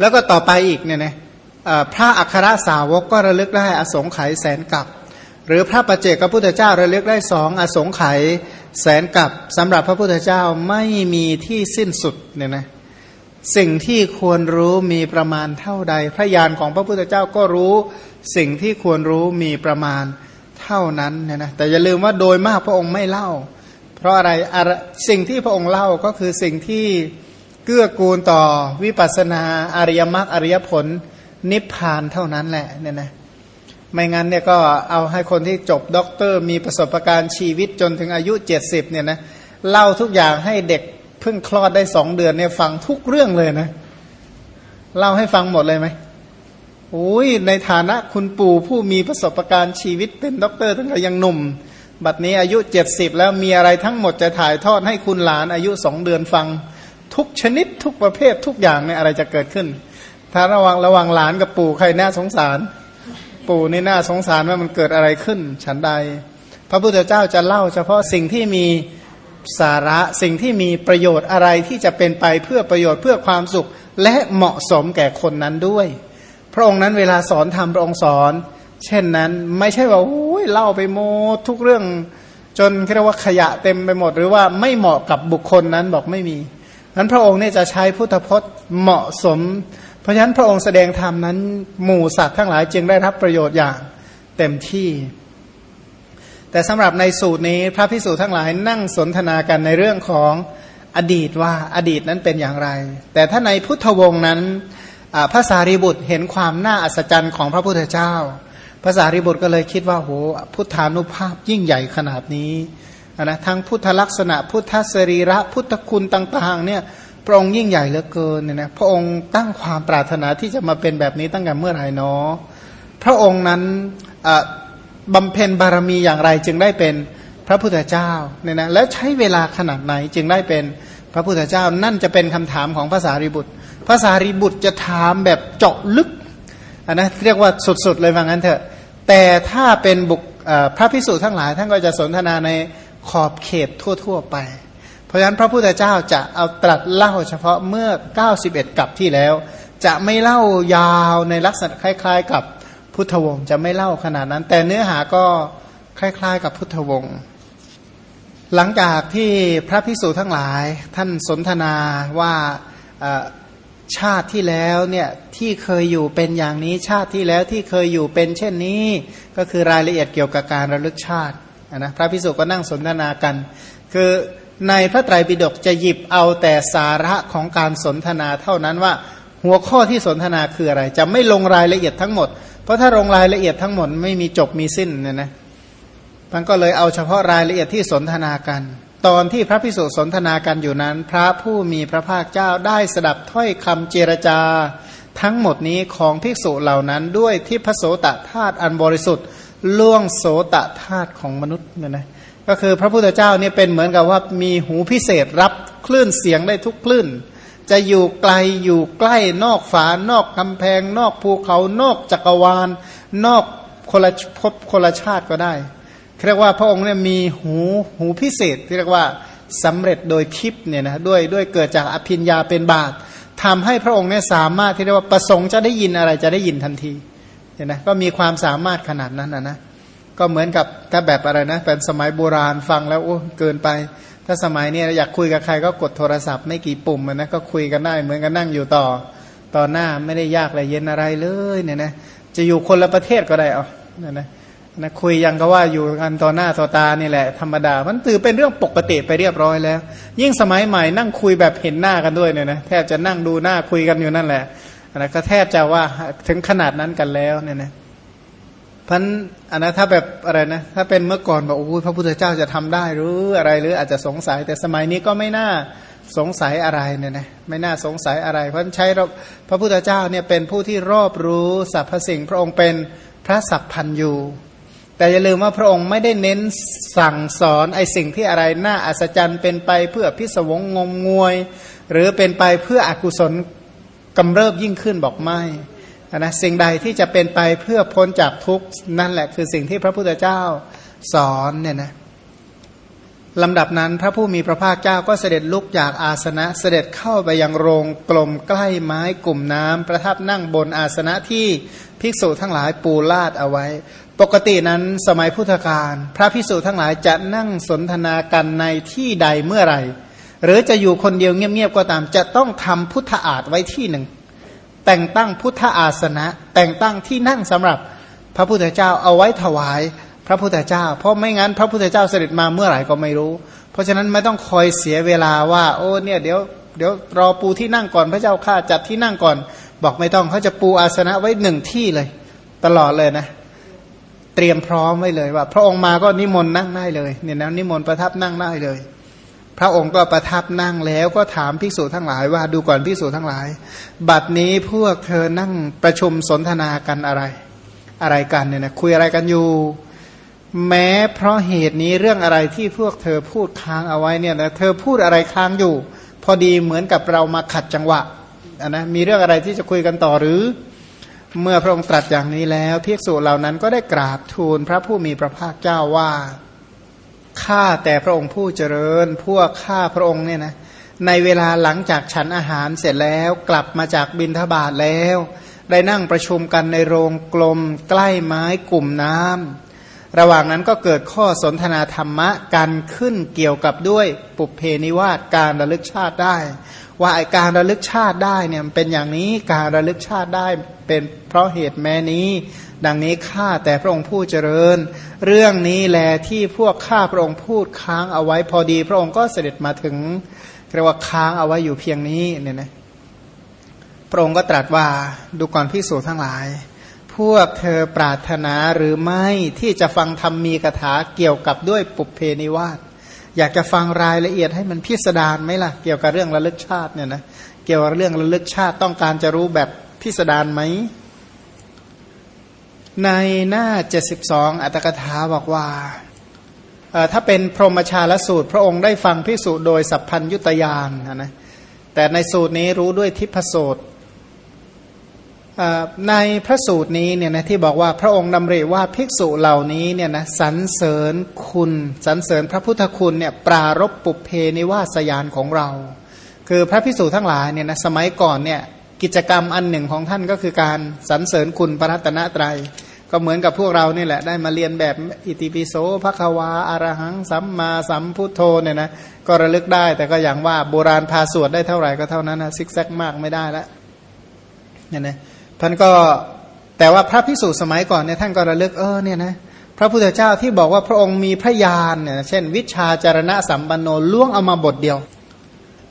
แล้วก็ต่อไปอีกเนี่ยนะพระอัครสาวกก็ระลึกได้อสงไขยแสนกับ หรือพระประเจกพระพุทธเจ้าระลึกได้สองอสงไขยแสนกับสำหรับพระพุทธเจ้าไม่มีที่สิ้นสุดเนี่ยนะสิ่งที่ควรรู้มีประมาณเท่าใด พระญาณของพระพุทธเจ้าก็รู้ สิ่งที่ควรรู้มีประมาณเท่านั้นเนี่ยนะแต่อย่าลืมว่าโดยมากพระองค์ไม่เล่า เพราะอะไรสิ่งที่พระองค์เล่าก็คือสิ่งที่ เกื้อกูลต่อวิปัสสนาอริยมรรคอริยผล นิพพานเท่านั้นแหละเนี่ยนะไม่งั้นเนี่ยก็เอาให้คนที่จบด็อกเตอร์ มีประสบการณ์ชีวิตจนถึงอายุเจ็ดสิบเนี่ยนะเล่าทุกอย่างให้เด็กเพิ่งคลอดได้สองเดือนเนี่ยฟังทุกเรื่องเลยนะ เล่าให้ฟังหมดเลยไหมโอ้ยในฐานะคุณปู่ผู้มีประสบการณ์ชีวิตเป็นด็อกเตอร์ตั้งแต่ยังหนุ่ม บัดนี้อายุเจ็ดสิบแล้วมีอะไรทั้งหมดจะถ่ายทอดให้คุณหลานอายุสองเดือนฟัง ทุกชนิดทุกประเภททุกอย่างเนี่ยอะไรจะเกิดขึ้น ถ้าระวังระวังหลานกับปู่ใครน่าสงสาร ปู่นี่น่าสงสารว่ามันเกิดอะไรขึ้น ฉันใด พระพุทธเจ้าจะเล่า เฉพาะสิ่งที่มีสาระสิ่งที่มีประโยชน์อะไรที่จะเป็นไปเพื่อประโยชน์เพื่อความสุข และเหมาะสมแก่คนนั้นด้วย พระองค์นั้นเวลาสอนทำพระองค์สอน เช่นนั้นไม่ใช่ว่าโอ้ยเล่าไปโมทุกเรื่องจนเรียกว่าขยะเต็มไปหมด หรือว่าไม่เหมาะกับบุคคลนั้นบอกไม่มี นั้นพระองค์เนี่ยจะใช้พุทธพจน์เหมาะสม เพราะฉะนั้นพระองค์แสดงธรรมนั้น หมู่สัตว์ทั้งหลายจึงได้รับประโยชน์อย่างเต็มที่ แต่สำหรับในสูตรนี้พระพิสูจน์ทั้งหลายนั่งสนทนากันในเรื่องของอดีตว่าอดีตนั้นเป็นอย่างไร แต่ถ้าในพุทธวงศ์นั้นพระสารีบุตรเห็นความน่าอัศจรรย์ของพระพุทธเจ้าพระสารีบุตรก็เลยคิดว่าโหพุทธานุภาพยิ่งใหญ่ขนาดนี้ นะทั้งพุทธลักษณะ พุทธสรีระพุทธคุณต่าง ๆ เนี่ยพระองค์ยิ่งใหญ่เหลือเกินเนี่ยนะพระองค์ตั้งความปรารถนาที่จะมาเป็นแบบนี้ตั้งแต่เมื่อไหร่เนาะพระองค์นั้นบำเพ็ญบารมีอย่างไรจึงได้เป็นพระพุทธเจ้าเนี่ยนะแล้วใช้เวลาขนาดไหนจึงได้เป็นพระพุทธเจ้านั่นจะเป็นคำถามของภาษาริบุตรภาษาริบุตรจะถามแบบเจาะลึกอันนะเรียกว่าสุดๆเลยว่างั้นเถอะแต่ถ้าเป็นบุคพระพิสุทั้งหลายท่านก็จะสนทนาใน ขอบเขตทั่ว ๆ ไป เพราะฉะนั้นพระพุทธเจ้าจะเอาตรัสเล่าเฉพาะเมื่อ 91กับที่แล้ว จะไม่เล่ายาวในลักษณะคล้าย ๆ กับพุทธวงศ์จะไม่เล่าขนาดนั้น แต่เนื้อหาก็คล้าย ๆ กับพุทธวงศ์หลังจากที่พระพิสุทั้งหลาย ท่านสนทนาว่าชาติที่แล้วเนี่ยที่เคยอยู่เป็นอย่างนี้ชาติที่แล้วที่เคยอยู่เป็นเช่นนี้ ก็คือรายละเอียดเกี่ยวกับการระลึกชาติ นะพระพิสุก็นั่งสนทนากัน คือในพระไตรปิฎกจะหยิบเอาแต่สาระของการสนทนาเท่านั้นว่าหัวข้อที่สนทนาคืออะไร จะไม่ลงรายละเอียดทั้งหมด เพราะถ้าลงรายละเอียดทั้งหมดไม่มีจบมีสิ้นเนี่ยนะมันก็เลยเอาเฉพาะรายละเอียดที่สนทนากัน ตอนที่พระพิสุสนทนากันอยู่นั้น พระผู้มีพระภาคเจ้าได้สดับถ้อยคำเจรจา ทั้งหมดนี้ของภิกษุเหล่านั้นด้วยที่พระโสตธาตุอันบริสุทธิ์ ล่วงโสตธาตุของมนุษย์เนี่ยนะก็คือพระพุทธเจ้าเนี่ยเป็นเหมือนกับว่ามีหูพิเศษรับคลื่นเสียงได้ทุกคลื่น จะอยู่ไกลอยู่ใกล้นอกฝานอกกำแพง นอกภูเขานอกจักรวาล นอกคนละภพคนละชาติก็ได้เรียกว่าพระองค์เนี่ยมีหูหูพิเศษที่เรียกว่าสำเร็จโดยทิพเนี่ยนะด้วยด้วยเกิดจากอภิญญาเป็นบาตทำให้พระองค์เนี่ยสามารถที่เรียกว่าประสงค์จะได้ยินอะไรจะได้ยินทันที เนี่ยนะก็มีความสามารถขนาดนั้นนะนะก็เหมือนกับถ้าแบบอะไรนะเป็นสมัยโบราณฟังแล้วโอ้เกินไป ถ้าสมัยนี้อยากคุยกับใครก็กดโทรศัพท์ไม่กี่ปุ่มนะก็คุยกันได้เหมือนกันนั่งอยู่ต่อต่อหน้าไม่ได้ยากอะไรเย็นอะไรเลยเนี่ยนะจะอยู่คนละประเทศก็ได้เอาเนี่ยนะนะคุยยังก็ว่าอยู่กันต่อหน้าต่อตานี่แหละธรรมดา มันถือเป็นเรื่องปกติไปเรียบร้อยแล้ว ยิ่งสมัยใหม่นั่งคุยแบบเห็นหน้ากันด้วยเนี่ยนะแทบจะนั่งดูหน้าคุยกันอยู่นั่นแหละ นะก็แทบจะว่าถึงขนาดนั้นกันแล้วเนี่ยนะพันอันนะถ้าแบบอะไรนะถ้าเป็นเมื่อก่อนบอกโอ้พระพุทธเจ้าจะทำได้หรืออะไรหรืออาจจะสงสัย แต่สมัยนี้ก็ไม่น่าสงสัยอะไรเนี่ยนะไม่น่าสงสัยอะไร เพราะใช้พระพุทธเจ้าเนี่ยเป็นผู้ที่รอบรู้สรรพสิ่งพระองค์เป็นพระสัพพันยูแต่อย่าลืมว่าพระองค์ไม่ได้เน้นสั่งสอนไอสิ่งที่อะไรน่าอัศจรรย์เป็นไปเพื่อพิศวงงมงวย หรือเป็นไปเพื่ออกุศล กำเริบยิ่งขึ้นบอกไม่นะสิ่งใดที่จะเป็นไปเพื่อพ้นจากทุกข์นั่นแหละคือสิ่งที่พระพุทธเจ้าสอนเนี่ยนะลำดับนั้นพระผู้มีพระภาคเจ้าก็เสด็จลุกจากอาสนะ เสด็จเข้าไปยังโรงกลมใกล้ไม้กลุ่มน้ำประทับนั่งบนอาสนะที่ภิกษุทั้งหลายปูลาดเอาไว้ ปกตินั้นสมัยพุทธกาลพระภิกษุทั้งหลายจะนั่งสนทนากันในที่ใดเมื่อไหร่ หรือจะอยู่คนเดียวเงียบๆก็ตาม จะต้องทำพุทธอาฏไว้ที่หนึ่ง แต่งตั้งพุทธอาสนะ แต่งตั้งที่นั่งสำหรับพระพุทธเจ้าเอาไว้ถวายพระพุทธเจ้า เพราะไม่งั้นพระพุทธเจ้าเสด็จมาเมื่อไหร่ก็ไม่รู้ เพราะฉะนั้นไม่ต้องคอยเสียเวลาว่า โอ้เนี่ยเดี๋ยวเดี๋ยวรอปูที่นั่งก่อนพระเจ้าข้าจัดที่นั่งก่อน บอกไม่ต้องเขาจะปูอาสนะไว้หนึ่งที่เลย ตลอดเลยนะ เตรียมพร้อมไว้เลยว่า พระองค์มาก็นิมนต์นั่งได้เลยเนี่ยนะนิมนต์ประทับนั่งได้เลย พระองค์ก็ประทับนั่งแล้วก็ถามภิกษุทั้งหลายว่าดูก่อนภิกษุทั้งหลาย บัดนี้พวกเธอนั่งประชุมสนทนากันอะไร อะไรกันเนี่ยนะคุยอะไรกันอยู่ แม้เพราะเหตุนี้เรื่องอะไรที่พวกเธอพูดค้างเอาไว้เนี่ยนะเธอพูดอะไรค้างอยู่ พอดีเหมือนกับเรามาขัดจังหวะนะมีเรื่องอะไรที่จะคุยกันต่อหรือ เมื่อพระองค์ตรัสอย่างนี้แล้วภิกษุเหล่านั้นก็ได้กราบทูลพระผู้มีพระภาคเจ้าว่า ข้าแต่พระองค์ผู้เจริญ พวกข้าพระองค์เนี่ยนะในเวลาหลังจากฉันอาหารเสร็จแล้วกลับมาจากบินทบาทแล้ว ได้นั่งประชุมกันในโรงกลม ใกล้ไม้กลุ่มน้ำระหว่างนั้นก็เกิดข้อสนทนาธรรมะกันขึ้นเกี่ยวกับด้วยปุเพนิวาสการระลึกชาติได้ ว่าไอการระลึกชาติได้เนี่ยเป็นอย่างนี้การระลึกชาติได้ เป็นเพราะเหตุแม้นี้ ดังนี้ข้าแต่พระองค์ผู้เจริญ เรื่องนี้แลที่พวกข้าพระองค์พูดค้างเอาไว้พอดี พระองค์ก็เสด็จมาถึงเรียกว่าค้างเอาไว้อยู่เพียงนี้เนี่ยนะพระองค์ก็ตรัสว่าดูก่อนพิสูจนทั้งหลาย พวกเธอปรารถนาหรือไม่ที่จะฟังธรรมมีคาถาเกี่ยวกับด้วยปุเพนิวาสอยากจะฟังรายละเอียดให้มันพิสดารไหมล่ะ เกี่ยวกับเรื่องระลึกชาติเนี่ยนะเกี่ยวกับเรื่องระลึกชาติต้องการจะรู้แบบ พิสดารไหม ในหน้า 72 อัตถกถาบอกว่า ถ้าเป็นพรหมชาลสูตร พระองค์ได้ฟังพิสูจน์โดยสัพพัญยุตยานนะแต่ในสูตรนี้รู้ด้วยทิพโสตในพระสูตรนี้เนี่ยนะที่บอกว่าพระองค์ดำริว่าภิกษุเหล่านี้เนี่ยนะสรรเสริญคุณสรรเสริญพระพุทธคุณเนี่ยปรารบปุเพนิวาสยานของเรา คือพระภิกษุทั้งหลายเนี่ยนะสมัยก่อนเนี่ย กิจกรรมอันหนึ่งของท่านก็คือการสรรเสริญคุณพระรัตนตรยัย ก็เหมือนกับพวกเรานี่แหละได้มาเรียนแบบอิติปิโสภควาอารหังสัมมาสัมพุทโธเนี่ยนะก็ระลึกได้แต่ก็อย่างว่าโบราณพาสวดได้เท่าไหร่ก็เท่านั้นนะซิกแซกมากไม่ได้แล้วเนี่ยนะท่านก็แต่ว่าพระพิสุสมัยก่อนเนี่ยท่านก็ระลึกเออเนี่ยนะพระพุทธเจ้าที่บอกว่าพระองค์มีพระญาณเนี่ยเช่น วิชาจารณะสัมปันโนล่วงเอามาบทเดียว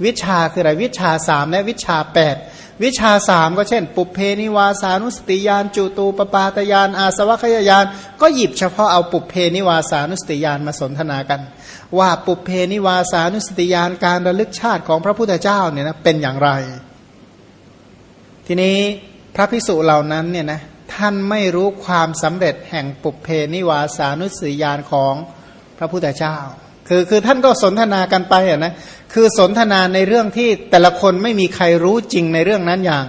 วิชาคืออะไรวิชาสามและวิชาแปดวิชาสามก็เช่น ปุพเพนิวาสานุสติญาณจุตูปปาตญาณอาสวักขยญาณ ก็หยิบเฉพาะเอาปุพเพนิวาสานุสติญาณมาสนทนากัน ว่าปุพเพนิวาสานุสติญาณการระลึกชาติของพระพุทธเจ้าเนี่ยนะเป็นอย่างไร ทีนี้พระภิกษุเหล่านั้นเนี่ยนะท่านไม่รู้ความสำเร็จแห่งปุพเพนิวาสานุสติญาณของพระพุทธเจ้า คือคือท่านก็สนทนากันไปอะนะ คือสนทนาในเรื่องที่แต่ละคนไม่มีใครรู้จริงในเรื่องนั้นอย่าง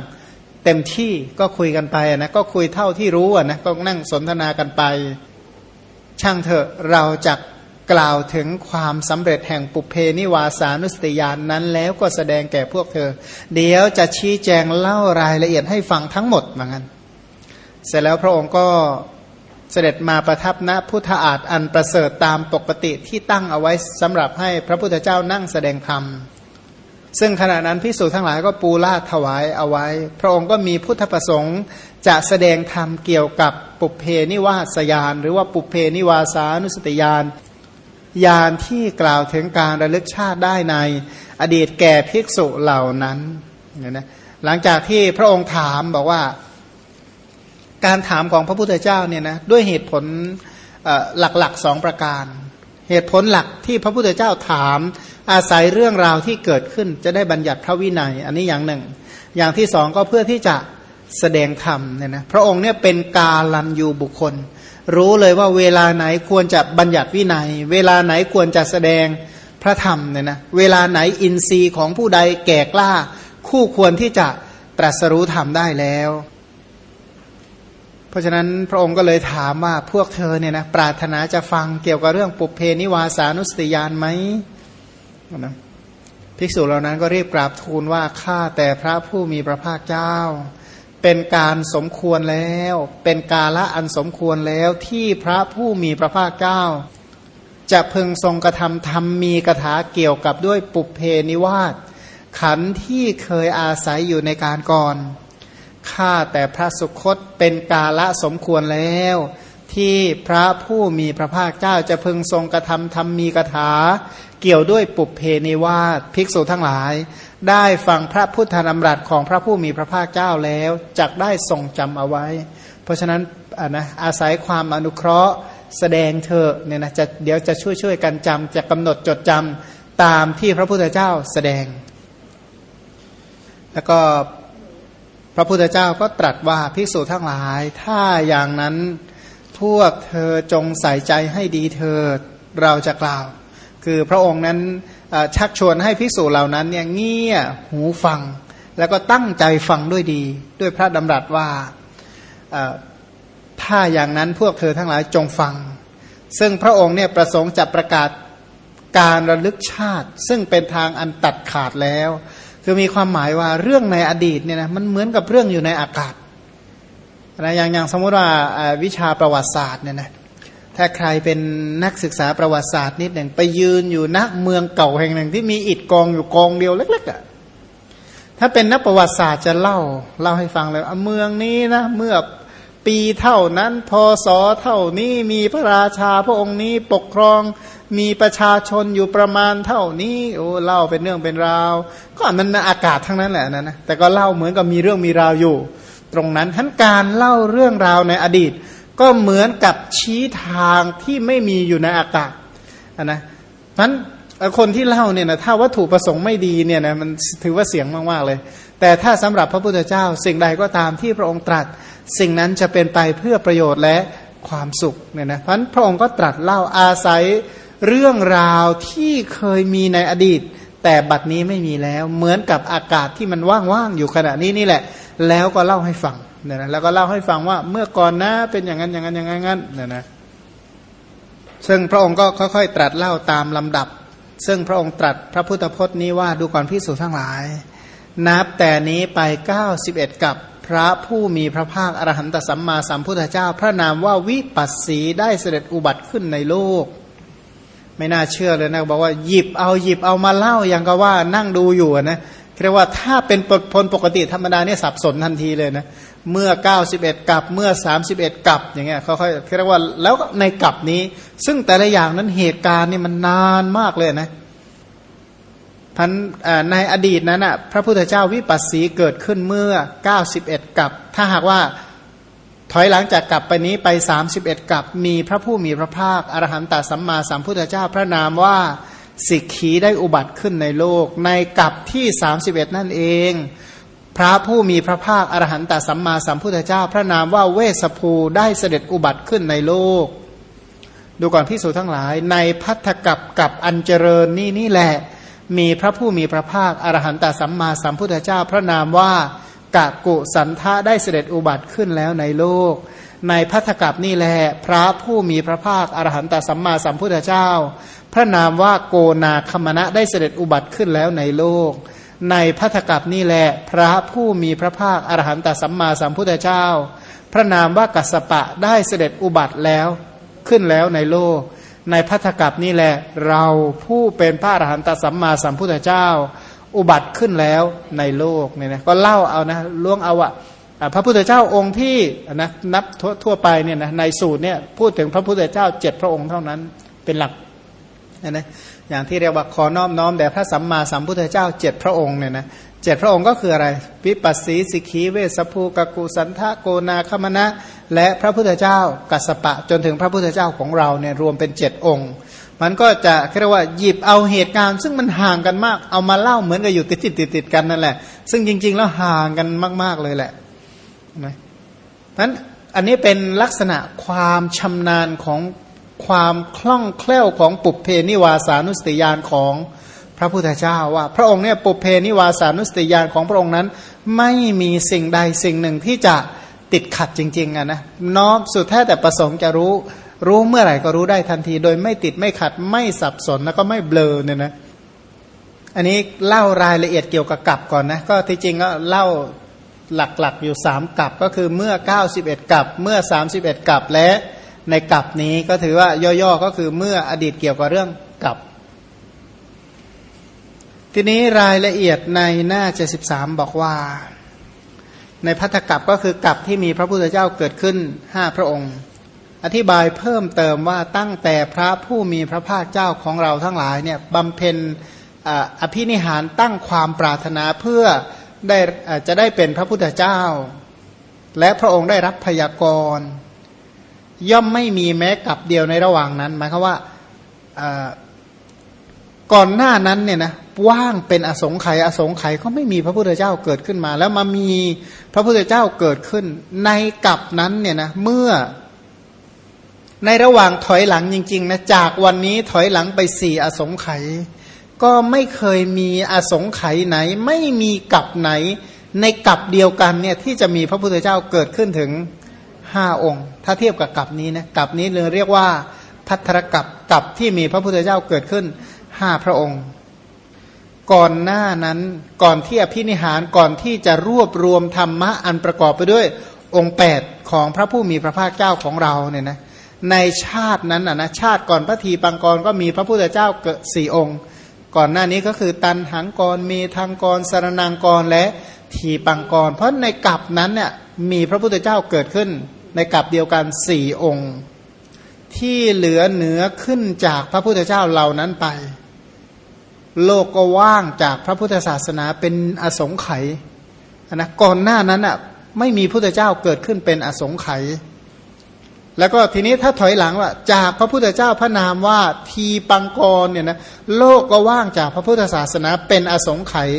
เต็มที่ก็คุยกันไปนะก็คุยเท่าที่รู้นะก็นั่งสนทนากันไป ช่างเถอะเราจะกล่าวถึงความสำเร็จแห่งปุเพนิวาสานุสติยานนั้น แล้วก็แสดงแก่พวกเธอ เดี๋ยวจะชี้แจงเล่ารายละเอียดให้ฟังทั้งหมดเหมือนกันเสร็จแล้วพระองค์ก็ เสด็จมาประทับณพุทธาฏอันประเสริฐตามปกติที่ตั้งเอาไว้สำหรับให้พระพุทธเจ้านั่งแสดงธรรม ซึ่งขณะนั้นพิสูจน์ทั้งหลายก็ปูลาดถวายเอาไว้ พระองค์ก็มีพุทธประสงค์จะแสดงธรรมเกี่ยวกับปุเพนิวาสยาน หรือว่าปุเพนิวาสานุสติยานยานที่กล่าวถึงการระลึกชาติได้ในอดีตแก่ภิกษุเหล่านั้นนะหลังจากที่พระองค์ถามบอกว่า การถามของพระพุทธเจ้าเนี่ยนะด้วยเหตุผลหลักๆสองประการ เหตุผลหลักที่พระพุทธเจ้าถามอาศัยเรื่องราวที่เกิดขึ้นจะได้บัญญัติพระวินัย อันนี้อย่างหนึ่ง อย่างที่สองก็เพื่อที่จะแสดงธรรมเนี่ยนะพระองค์เนี่ยเป็นกาลันยูบุคคล รู้เลยว่าเวลาไหนควรจะบัญญัติวินัย เวลาไหนควรจะแสดงพระธรรมเนี่ยนะเวลาไหนอินทรีย์ของผู้ใดแก่กล้า คู่ควรที่จะตรัสรู้ธรรมได้แล้ว เพราะฉะนั้นพระองค์ก็เลยถามว่าพวกเธอเนี่ยนะปรารถนาจะฟังเกี่ยวกับเรื่องปุเพนิวาสานุสติยานไหมนะภิกษุเหล่านั้นก็รีบกราบทูลว่าข้าแต่พระผู้มีพระภาคเจ้า เป็นการสมควรแล้ว เป็นกาละอันสมควรแล้วที่พระผู้มีพระภาคเจ้า จะพึงทรงกระทำธรรมมีกถาเกี่ยวกับด้วยปุเพนิวาสขันที่เคยอาศัยอยู่ในการก่อน ข้าแต่พระสุคตเป็นกาละสมควรแล้ว ที่พระผู้มีพระภาคเจ้าจะพึงทรงกระทำธรรมมีกถา เกี่ยวด้วยปุเพนิวาสภิกษุทั้งหลาย ได้ฟังพระพุทธธรรมรัตของพระผู้มีพระภาคเจ้าแล้วจักได้ทรงจำเอาไว้ เพราะฉะนั้นนะอาศัยความอนุเคราะห์แสดงเถอเนี่ยนะจะเดี๋ยวจะช่วยช่วยกันจำจะกำหนดจดจำตามที่พระพุทธเจ้าแสดง แล้วก็ พระพุทธเจ้าก็ตรัสว่าภิกษุทั้งหลาย ถ้าอย่างนั้นพวกเธอจงใส่ใจให้ดีเถิดเราจะกล่าว คือพระองค์นั้นชักชวนให้ภิกษุเหล่านั้นเนี่ยเงี่ยหูฟัง แล้วก็ตั้งใจฟังด้วยดี ด้วยพระดำรัสว่าถ้าอย่างนั้นพวกเธอทั้งหลายจงฟัง ซึ่งพระองค์เนี่ยประสงค์จะประกาศการระลึกชาติ ซึ่งเป็นทางอันตัดขาดแล้ว คือมีความหมายว่าเรื่องในอดีตเนี่ยนะมันเหมือนกับเรื่องอยู่ในอากาศนะอย่างอย่างสมมติว่าวิชาประวัติศาสตร์เนี่ยนะถ้าใครเป็นนักศึกษาประวัติศาสตร์นิดหนึ่งไปยืนอยู่ณเมืองเก่าแห่งหนึ่งที่มีอิฐกองอยู่กองเดียวเล็กๆอะ่ะถ้าเป็นนักประวัติศาสตร์จะเล่าเล่าให้ฟังเลยเมืองนี้นะเมื่อปีเท่านั้นพศเท่านี้มีพระราชาพระองค์นี้ปกครอง มีประชาชนอยู่ประมาณเท่านี้โอ้เล่าเป็นเรื่องเป็นราว ก็มันอากาศทั้งนั้นแหละนะนะแต่ก็เล่าเหมือนกับมีเรื่องมีราวอยู่ ตรงนั้นทั้นการเล่าเรื่องราวในอดีต ก็เหมือนกับชี้ทางที่ไม่มีอยู่ในอากาศนะนั้นคนที่เล่าเนี่ยนะถ้าวัตถุประสงค์ไม่ดีเนี่ยนะมันถือว่าเสียงมากๆเลย แต่ถ้าสำหรับพระพุทธเจ้าสิ่งใดก็ตามที่พระองค์ตรัส สิ่งนั้นจะเป็นไปเพื่อประโยชน์และความสุขเนี่ยนะเพราะพระองค์ก็ตรัสเล่าอาศัย เรื่องราวที่เคยมีในอดีต แต่บัดนี้ไม่มีแล้วเหมือนกับอากาศที่มันว่างๆอยู่ขณะนี้นี่แหละ แล้วก็เล่าให้ฟังเนี่ยนะแล้วก็เล่าให้ฟังว่าเมื่อก่อนนะเป็นอย่างนั้นอย่างนั้นอย่างนั้นเนี่ยนะซึ่งพระองค์ก็ค่อยๆ ตรัสเล่าตามลำดับ ซึ่งพระองค์ตรัสพระพุทธพจน์นี้ว่าดูก่อนพิสูจทั้งหลาย นับแต่นี้ไป 91 กับพระผู้มีพระภาคอรหันตสัมมาสัมพุทธเจ้า พระนามว่าวิปัสสีได้เสด็จอุบัติขึ้นในโลก ไม่น่าเชื่อเลยนะบอกว่าหยิบเอาหยิบเอามาเล่าอย่างก็ว่านั่งดูอยู่นะเรียกว่าถ้าเป็นพลปกติธรรมดาเนี่ยสับสนทันทีเลยนะเมื่อ 91 กับเมื่อ 31 กับอย่างเงี้ยเขาค่อยเรียกว่าแล้วในกับนี้ ซึ่งแต่ละอย่างนั้นเหตุการณ์นี่มันนานมากเลยนะพันในอดีตนั้นอะพระพุทธเจ้าวิปัสสีเกิดขึ้นเมื่อ 91 กับ ถ้าหากว่า ถอยหลังจากกลับไปนี้ไป 31กลับมีพระผู้มีพระภาค อรหันตสัมมาสัมพุทธเจ้าพระนามว่าสิกขีได้อุบัติขึ้นในโลก ในกลับที่ 31 นั่นเอง พระผู้มีพระภาค อรหันตสัมมาสัมพุทธเจ้า พระนามว่าเวสภูได้เสด็จอุบัติขึ้นในโลก ดูก่อนพิสูจทั้งหลาย ในพัทธกับกับอันเจริญนี่นี่แหละ มีพระผู้มีพระภาค อรหันตสัมมาสัมพุทธเจ้า พระนามว่า กะกุสันทะได้เสด็จอุบัติขึ้นแล้วในโลก ในพัทธกับนี่แหละพระผู้มีพระภาคอรหันตสัมมาสัมพุทธเจ้า พระนามว่าโกนาคมณะได้เสด็จอุบัติขึ้นแล้วในโลก ในพัทธกับนี่แหละพระผู้มีพระภาคอรหันตสัมมาสัมพุทธเจ้า พระนามว่ากัสปะได้เสด็จอุบัติแล้วขึ้นแล้วในโลก ในพัทธกับนี่แหละเราผู้เป็นพระอรหันตสัมมาสัมพุทธเจ้า อุบัติขึ้นแล้วในโลกเนี่ยนะก็เล่าเอานะล่วงเอาอะพระพุทธเจ้าองค์ที่นะนับทั่วไปเนี่ยนะในสูตรเนี่ยพูดถึงพระพุทธเจ้าเจ็ดพระองค์เท่านั้นเป็นหลักนะนะอย่างที่เรียกว่าขอน้อบน้อมแด่พระสัมมาสัมพุทธเจ้าเจ็ดพระองค์เนี่ยนะเจ็ดพระองค์ก็คืออะไร วิปัสสีสิกีเวสภูกกุสันทะโกนาคมณะ และพระพุทธเจ้ากัสปะจนถึงพระพุทธเจ้าของเราเนี่ยรวมเป็นเจ็ดองค์ มันก็จะเรียกว่าหยิบเอาเหตุการณ์ ซึ่งมันห่างกันมาก เอามาเล่าเหมือนกับอยู่ติดติดติดติดกันนั่นแหละ ซึ่งจริง ๆ แล้วห่างกันมาก ๆเลยแหละนะนั้นอันนี้เป็นลักษณะความชำนาญของความคล่องแคล่วของปุเพนิวาสานุสติยานของพระพุทธเจ้าว่า พระองค์เนี่ยปุเพนิวาสานุสติยานของพระองค์นั้น ไม่มีสิ่งใดสิ่งหนึ่งที่จะติดขัดจริงๆอะนะน้อมสุดแท้แต่ประสงค์จะรู้ รู้เมื่อไหร่ก็รู้ได้ทันที โดยไม่ติดไม่ขัดไม่สับสนแล้วก็ไม่เบลอเนี่ยนะอันนี้เล่ารายละเอียดเกี่ยวกับกับก่อนนะก็ที่จริงก็เล่าหลักๆอยู่สามกับก็คือเมื่อ 91 กับเมื่อ 31 กับและในกับนี้ก็ถือว่าย่อๆก็คือเมื่ออดีตเกี่ยวกับเรื่องกับ ทีนี้รายละเอียดในหน้า 73 บอกว่า ในพัทธกับก็คือกับที่มีพระพุทธเจ้าเกิดขึ้นห้าพระองค์ อธิบายเพิ่มเติมว่าตั้งแต่พระผู้มีพระภาคเจ้าของเราทั้งหลายเนี่ยบำเพ็ญอภินิหารตั้งความปรารถนาเพื่อได้จะได้เป็นพระพุทธเจ้า และพระองค์ได้รับพยากรณ์ย่อมไม่มีแม้กับเดียวในระหว่างนั้น หมายความว่าก่อนหน้านั้นเนี่ยนะว่างเป็นอสงไขยอสงไขยก็ไม่มีพระพุทธเจ้าเกิดขึ้นมา แล้วมามีพระพุทธเจ้าเกิดขึ้น ในกับนั้นเนี่ยนะเมื่อ ในระหว่างถอยหลังจริง ๆ นะจากวันนี้ถอยหลังไปสี่อสงไขยก็ไม่เคยมีอสงไขยไหน ไม่มีกับไหน ในกับเดียวกันเนี่ยที่จะมีพระพุทธเจ้าเกิดขึ้นถึงห้าองค์ ถ้าเทียบกับกับนี้นะกับนี้เรียกว่าพัทธกับกับที่มีพระพุทธเจ้าเกิดขึ้นห้าพระองค์ ก่อนหน้านั้นก่อนที่อภินิหารก่อนที่จะรวบรวมธรรมะอันประกอบไปด้วยองค์ 8 ของพระผู้มีพระภาคเจ้าของเราเนี่ยนะ ในชาตินั้นนะชาติก่อนพระทีปังกรก็มีพระพุทธเจ้าเกิดสี่องค์ ก่อนหน้านี้ก็คือตันหังกรมีทางกรสารนางกรและทีปังกร เพราะในกลับนั้นเนี่ยมีพระพุทธเจ้าเกิดขึ้น ในกลับเดียวกันสี่องค์ ที่เหลือเหนือขึ้นจากพระพุทธเจ้าเหล่านั้นไป โลกก็ว่างจากพระพุทธศาสนาเป็นอสงไขยนะก่อนหน้านั้นอะไม่มีพุทธเจ้าเกิดขึ้นเป็นอสงไขย แล้วก็ทีนี้ถ้าถอยหลังว่า จากพระพุทธเจ้าพระนามว่าทีปังกรเนี่ยนะโลกก็ว่างจากพระพุทธศาสนาเป็นอสงไขย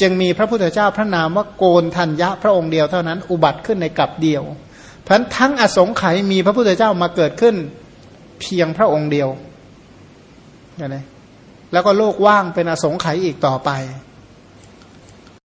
จึงมีพระพุทธเจ้าพระนามว่าโกนทัญญะพระองค์เดียวเท่านั้น อุบัติขึ้นในกับเดียวเพราะทั้งอสงไขยมีพระพุทธเจ้ามาเกิดขึ้นเพียงพระองค์เดียวนะแล้วก็โลกว่างเป็นอสงไขยอีกต่อไป